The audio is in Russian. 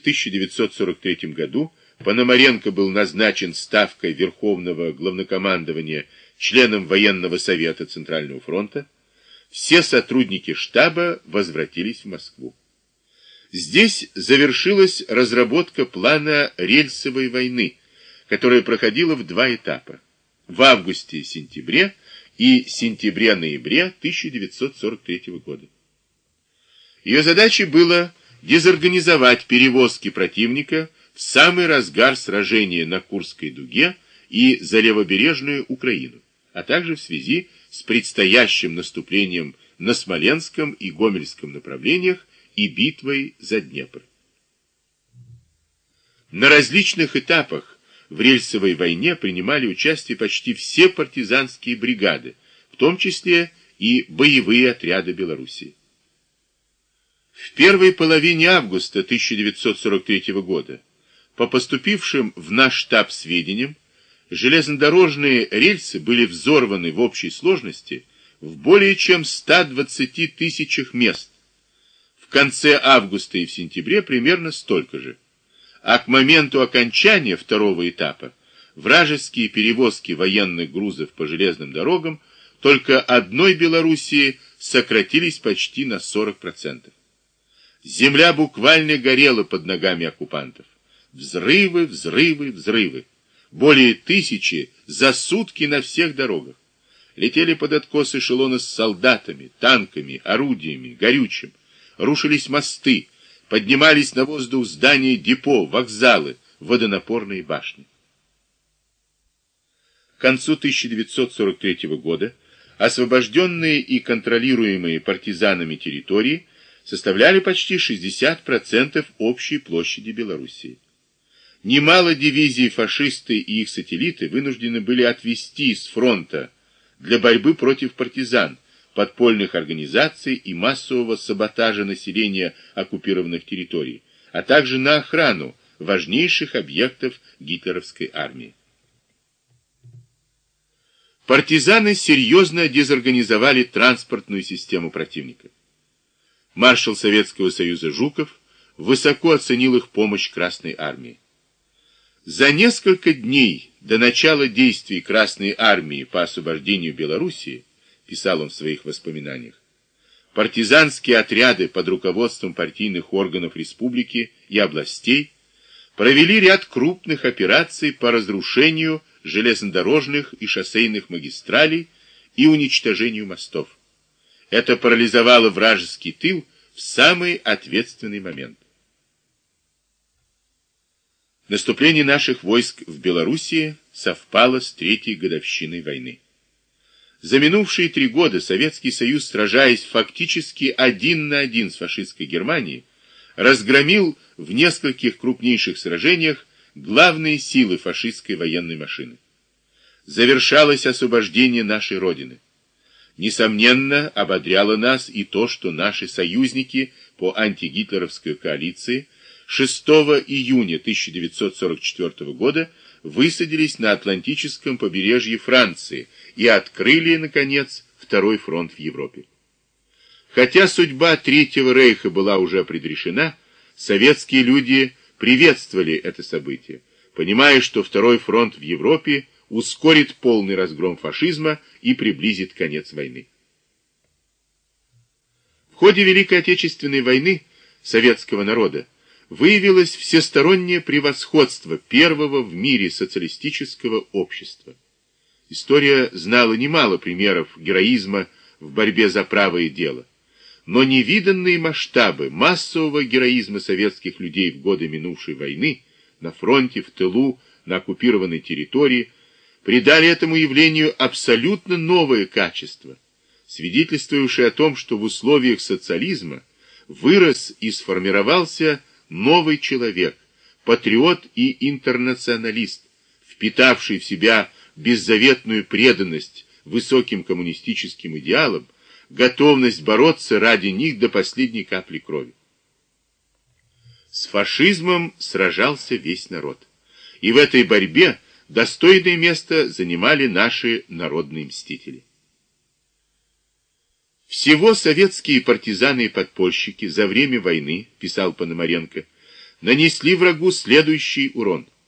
в 1943 году Пономаренко был назначен ставкой Верховного Главнокомандования членом военного совета Центрального фронта, все сотрудники штаба возвратились в Москву. Здесь завершилась разработка плана рельсовой войны, которая проходила в два этапа – в августе-сентябре и сентябре-ноябре 1943 года. Ее задачей было дезорганизовать перевозки противника в самый разгар сражения на Курской дуге и за левобережную Украину, а также в связи с предстоящим наступлением на Смоленском и Гомельском направлениях и битвой за Днепр. На различных этапах в рельсовой войне принимали участие почти все партизанские бригады, в том числе и боевые отряды Белоруссии. В первой половине августа 1943 года по поступившим в наш штаб сведениям, железнодорожные рельсы были взорваны в общей сложности в более чем 120 тысячах мест. В конце августа и в сентябре примерно столько же. А к моменту окончания второго этапа вражеские перевозки военных грузов по железным дорогам только одной Белоруссии сократились почти на 40%. Земля буквально горела под ногами оккупантов. Взрывы, взрывы, взрывы. Более тысячи за сутки на всех дорогах. Летели под откос эшелоны с солдатами, танками, орудиями, горючим. Рушились мосты, поднимались на воздух здания депо, вокзалы, водонапорные башни. К концу 1943 года освобожденные и контролируемые партизанами территории составляли почти 60% общей площади Белоруссии. Немало дивизий фашисты и их сателлиты вынуждены были отвести с фронта для борьбы против партизан, подпольных организаций и массового саботажа населения оккупированных территорий, а также на охрану важнейших объектов гитлеровской армии. Партизаны серьезно дезорганизовали транспортную систему противника. Маршал Советского Союза Жуков высоко оценил их помощь Красной Армии. За несколько дней до начала действий Красной Армии по освобождению Белоруссии, писал он в своих воспоминаниях, партизанские отряды под руководством партийных органов республики и областей провели ряд крупных операций по разрушению железнодорожных и шоссейных магистралей и уничтожению мостов. Это парализовало вражеский тыл самый ответственный момент. Наступление наших войск в Белоруссии совпало с третьей годовщиной войны. За минувшие три года Советский Союз, сражаясь фактически один на один с фашистской Германией, разгромил в нескольких крупнейших сражениях главные силы фашистской военной машины. Завершалось освобождение нашей Родины. Несомненно, ободряло нас и то, что наши союзники по антигитлеровской коалиции – 6 июня 1944 года высадились на Атлантическом побережье Франции и открыли, наконец, второй фронт в Европе. Хотя судьба Третьего Рейха была уже предрешена, советские люди приветствовали это событие, понимая, что второй фронт в Европе ускорит полный разгром фашизма и приблизит конец войны. В ходе Великой Отечественной войны советского народа выявилось всестороннее превосходство первого в мире социалистического общества. История знала немало примеров героизма в борьбе за правое дело, но невиданные масштабы массового героизма советских людей в годы минувшей войны на фронте, в тылу, на оккупированной территории придали этому явлению абсолютно новое качество, свидетельствующее о том, что в условиях социализма вырос и сформировался новый человек, патриот и интернационалист, впитавший в себя беззаветную преданность высоким коммунистическим идеалам, готовность бороться ради них до последней капли крови. С фашизмом сражался весь народ. И в этой борьбе достойное место занимали наши народные мстители. Всего советские партизаны и подпольщики за время войны, писал Пономаренко, нанесли врагу следующий урон –